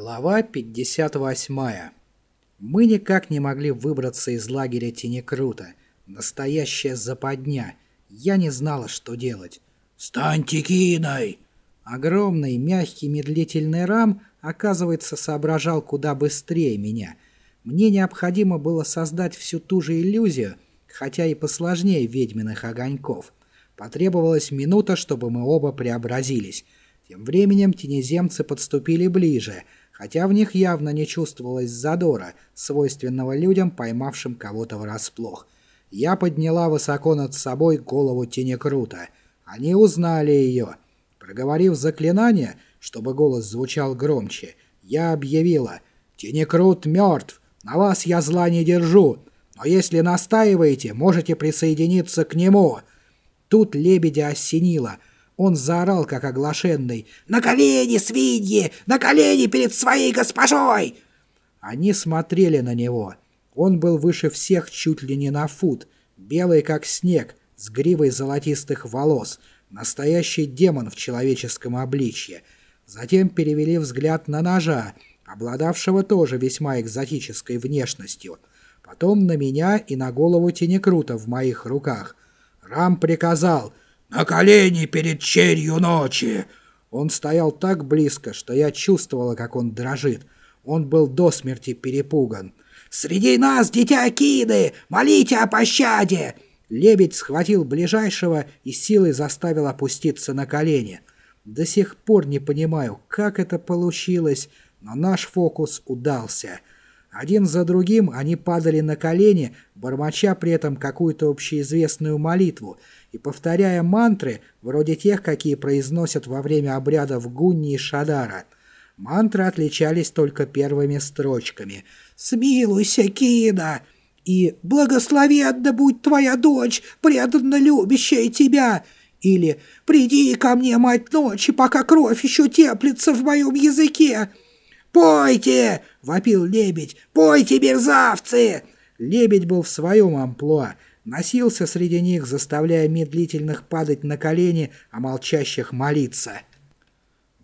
Глава 58. Мы никак не могли выбраться из лагеря Тенекрута. Настоящая западня. Я не знала, что делать. «Станьте киной!» Огромный, мягкий, медлительный рам, оказывается, соображал куда быстрее меня. Мне необходимо было создать всю ту же иллюзию, хотя и посложнее ведьминых огоньков. Потребовалась минута, чтобы мы оба преобразились. Тем временем тенеземцы подступили ближе — хотя в них явно не чувствовалось задора, свойственного людям, поймавшим кого-то врасплох. Я подняла высоко над собой голову Тенекрута. Они узнали ее. Проговорив заклинание, чтобы голос звучал громче, я объявила «Тенекрут мертв, на вас я зла не держу, но если настаиваете, можете присоединиться к нему». Тут лебедя осенило — он заорал, как оглашенный. «На колени, свиньи! На колени перед своей госпожой!» Они смотрели на него. Он был выше всех чуть ли не на фут, белый как снег, с гривой золотистых волос, настоящий демон в человеческом обличье. Затем перевели взгляд на ножа, обладавшего тоже весьма экзотической внешностью. Потом на меня и на голову Тенекрута в моих руках. Рам приказал — «На колени перед черью ночи!» Он стоял так близко, что я чувствовала, как он дрожит. Он был до смерти перепуган. «Среди нас дитя Акиды! Молите о пощаде!» Лебедь схватил ближайшего и силой заставил опуститься на колени. До сих пор не понимаю, как это получилось, но наш фокус удался. Один за другим они падали на колени, бормоча при этом какую-то общеизвестную молитву и повторяя мантры, вроде тех, какие произносят во время обрядов Гунни и Шадара. Мантры отличались только первыми строчками «Смилуйся, Кина!» и «Благослови да будь твоя дочь, преданно любящая тебя!» или «Приди ко мне, мать ночи, пока кровь еще теплится в моем языке!» «Пойте!» — вопил лебедь. «Пойте, мерзавцы!» Лебедь был в своем амплуа, носился среди них, заставляя медлительных падать на колени, а молчащих молиться.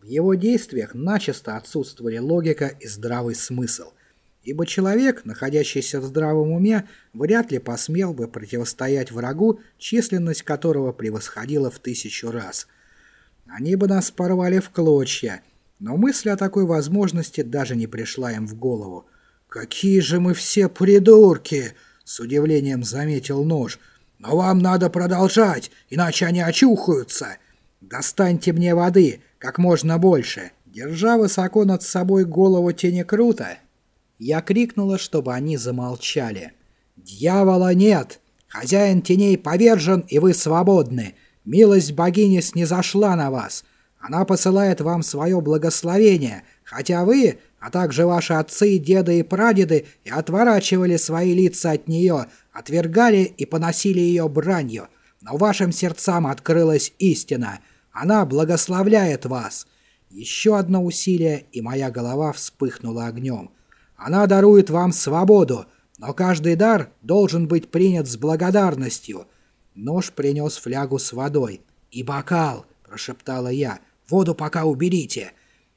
В его действиях начисто отсутствовали логика и здравый смысл, ибо человек, находящийся в здравом уме, вряд ли посмел бы противостоять врагу, численность которого превосходила в тысячу раз. Они бы нас порвали в клочья, но мысль о такой возможности даже не пришла им в голову. «Какие же мы все придурки!» — с удивлением заметил нож. «Но вам надо продолжать, иначе они очухаются. Достаньте мне воды, как можно больше». Держа высоко над собой голову тени круто, я крикнула, чтобы они замолчали. «Дьявола нет! Хозяин теней повержен, и вы свободны! Милость богини снизошла на вас!» Она посылает вам свое благословение, хотя вы, а также ваши отцы, деды и прадеды, и отворачивали свои лица от нее, отвергали и поносили ее бранью. Но вашим сердцам открылась истина. Она благословляет вас. Еще одно усилие, и моя голова вспыхнула огнем. Она дарует вам свободу, но каждый дар должен быть принят с благодарностью. Нож принес флягу с водой. «И бокал!» – прошептала я – Воду пока уберите!»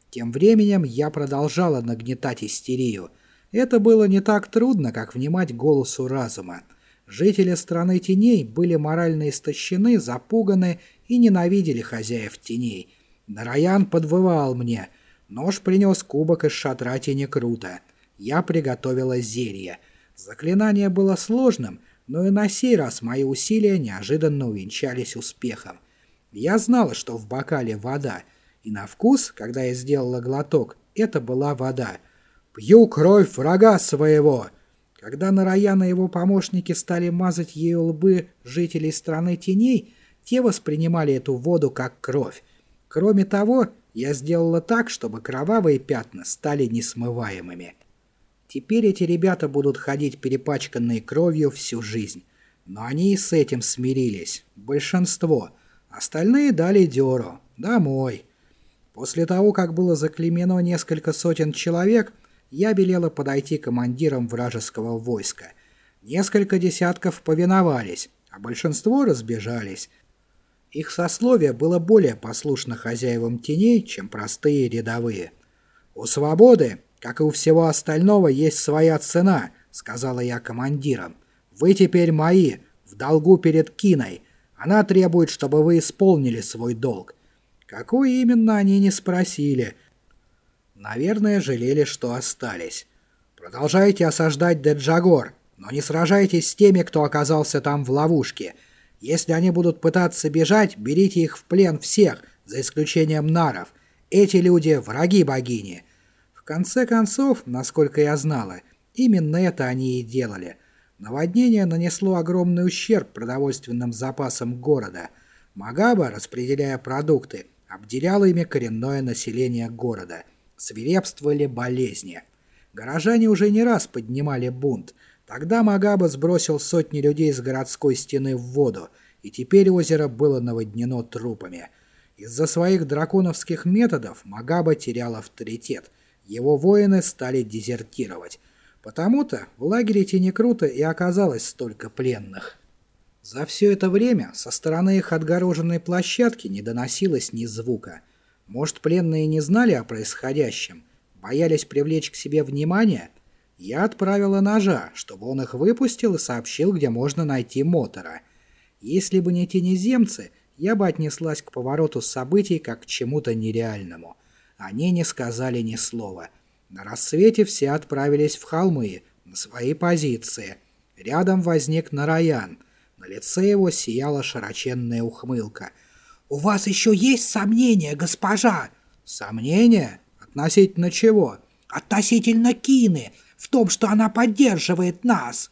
Тем временем я продолжала нагнетать истерию. Это было не так трудно, как внимать голосу разума. Жители страны теней были морально истощены, запуганы и ненавидели хозяев теней. Нараян подвывал мне. Нож принес кубок из шатра круто. Я приготовила зелье. Заклинание было сложным, но и на сей раз мои усилия неожиданно увенчались успехом. Я знала, что в бокале вода, и на вкус, когда я сделала глоток, это была вода. «Пью кровь врага своего!» Когда Нараяна и его помощники стали мазать ею лбы жителей страны теней, те воспринимали эту воду как кровь. Кроме того, я сделала так, чтобы кровавые пятна стали несмываемыми. Теперь эти ребята будут ходить перепачканные кровью всю жизнь. Но они и с этим смирились. Большинство. Остальные дали дёру. Домой. После того, как было заклемено несколько сотен человек, я велела подойти командирам вражеского войска. Несколько десятков повиновались, а большинство разбежались. Их сословие было более послушно хозяевам теней, чем простые рядовые. «У свободы, как и у всего остального, есть своя цена», — сказала я командирам. «Вы теперь мои, в долгу перед Киной. Она требует, чтобы вы исполнили свой долг». Какой именно, они не спросили. Наверное, жалели, что остались. Продолжайте осаждать Деджагор, но не сражайтесь с теми, кто оказался там в ловушке. Если они будут пытаться бежать, берите их в плен всех, за исключением наров. Эти люди – враги богини конце концов, насколько я знала, именно это они и делали. Наводнение нанесло огромный ущерб продовольственным запасам города. Магаба, распределяя продукты, обделяла ими коренное население города. Свирепствовали болезни. Горожане уже не раз поднимали бунт. Тогда Магаба сбросил сотни людей с городской стены в воду, и теперь озеро было наводнено трупами. Из-за своих драконовских методов Магаба терял авторитет – его воины стали дезертировать. Потому-то в лагере Тенекрута и оказалось столько пленных. За все это время со стороны их отгороженной площадки не доносилось ни звука. Может, пленные не знали о происходящем, боялись привлечь к себе внимание? Я отправила ножа, чтобы он их выпустил и сообщил, где можно найти Мотора. Если бы не тенеземцы, я бы отнеслась к повороту событий как к чему-то нереальному. Они не сказали ни слова. На рассвете все отправились в холмы, на свои позиции. Рядом возник Нараян. На лице его сияла широченная ухмылка. «У вас еще есть сомнения, госпожа?» «Сомнения? Относительно чего?» «Относительно Кины, в том, что она поддерживает нас».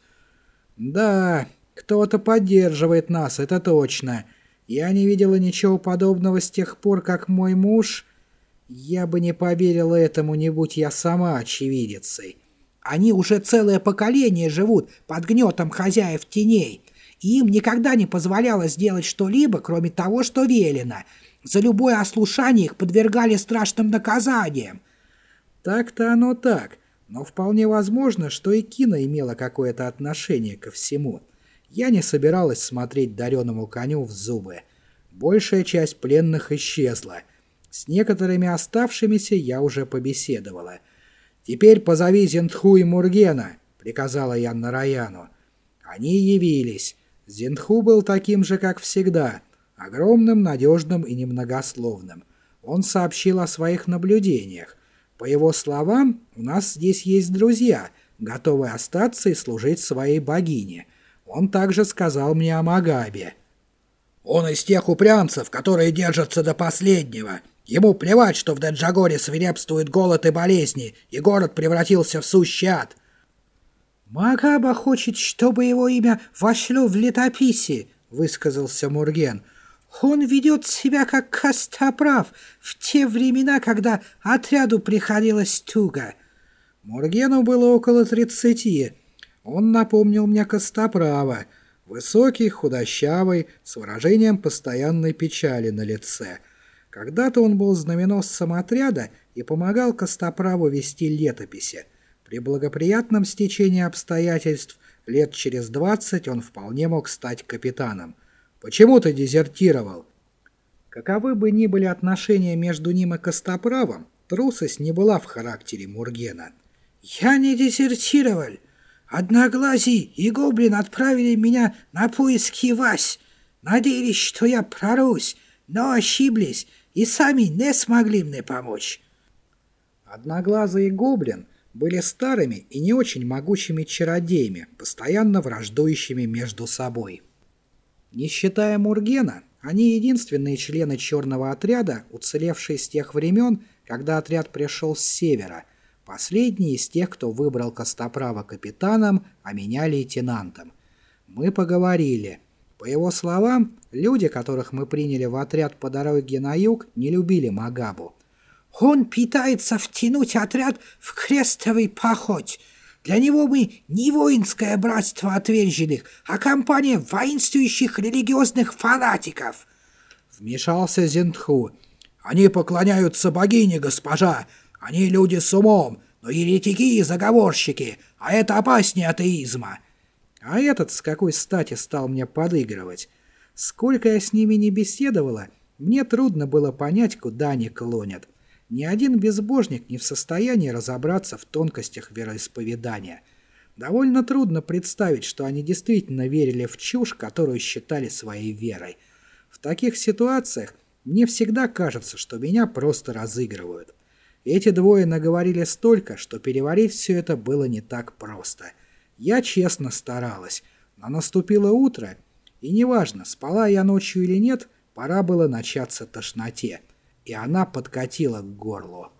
«Да, кто-то поддерживает нас, это точно. Я не видела ничего подобного с тех пор, как мой муж...» Я бы не поверила этому, не будь я сама очевидицей. Они уже целое поколение живут под гнетом хозяев теней. И им никогда не позволялось сделать что-либо, кроме того, что велено. За любое ослушание их подвергали страшным наказаниям. Так-то оно так, но вполне возможно, что и Кина имела какое-то отношение ко всему. Я не собиралась смотреть дареному коню в зубы. Большая часть пленных исчезла — с некоторыми оставшимися я уже побеседовала. «Теперь позови Зентху и Мургена», — приказала я Нараяну. Они явились. Зентху был таким же, как всегда, огромным, надежным и немногословным. Он сообщил о своих наблюдениях. По его словам, у нас здесь есть друзья, готовые остаться и служить своей богине. Он также сказал мне о Магабе. «Он из тех упрямцев, которые держатся до последнего», Ему плевать, что в Даджагоре свирепствует голод и болезни, и город превратился в сущий ад. «Магаба хочет, чтобы его имя вошло в летописи», — высказался Мурген. «Он ведет себя как костоправ в те времена, когда отряду приходилось туго». Мургену было около тридцати. Он напомнил мне костоправа. Высокий, худощавый, с выражением постоянной печали на лице — когда-то он был знаменосцем отряда и помогал Костоправу вести летописи. При благоприятном стечении обстоятельств лет через двадцать он вполне мог стать капитаном. «Почему ты дезертировал?» Каковы бы ни были отношения между ним и Костоправом, трусость не была в характере Мургена. «Я не дезертировал. Одноглазий и Гоблин отправили меня на поиски Вась. Надеялись, что я прорусь, но ошиблись и сами не смогли мне помочь. Одноглазый Гоблин были старыми и не очень могучими чародеями, постоянно враждующими между собой. Не считая Мургена, они единственные члены черного отряда, уцелевшие с тех времен, когда отряд пришел с севера, последний из тех, кто выбрал Костоправа капитаном, а меня лейтенантом. Мы поговорили – по его словам, люди, которых мы приняли в отряд по дороге на юг, не любили Магабу. «Он пытается втянуть отряд в крестовый поход. Для него мы не воинское братство отверженных, а компания воинствующих религиозных фанатиков». Вмешался Зентху. «Они поклоняются богине, госпожа. Они люди с умом, но еретики и заговорщики, а это опаснее атеизма». А этот с какой стати стал мне подыгрывать? Сколько я с ними не беседовала, мне трудно было понять, куда они клонят. Ни один безбожник не в состоянии разобраться в тонкостях вероисповедания. Довольно трудно представить, что они действительно верили в чушь, которую считали своей верой. В таких ситуациях мне всегда кажется, что меня просто разыгрывают. Эти двое наговорили столько, что переварить все это было не так просто. Я честно старалась, но наступило утро, и неважно, спала я ночью или нет, пора было начаться тошноте, и она подкатила к горлу.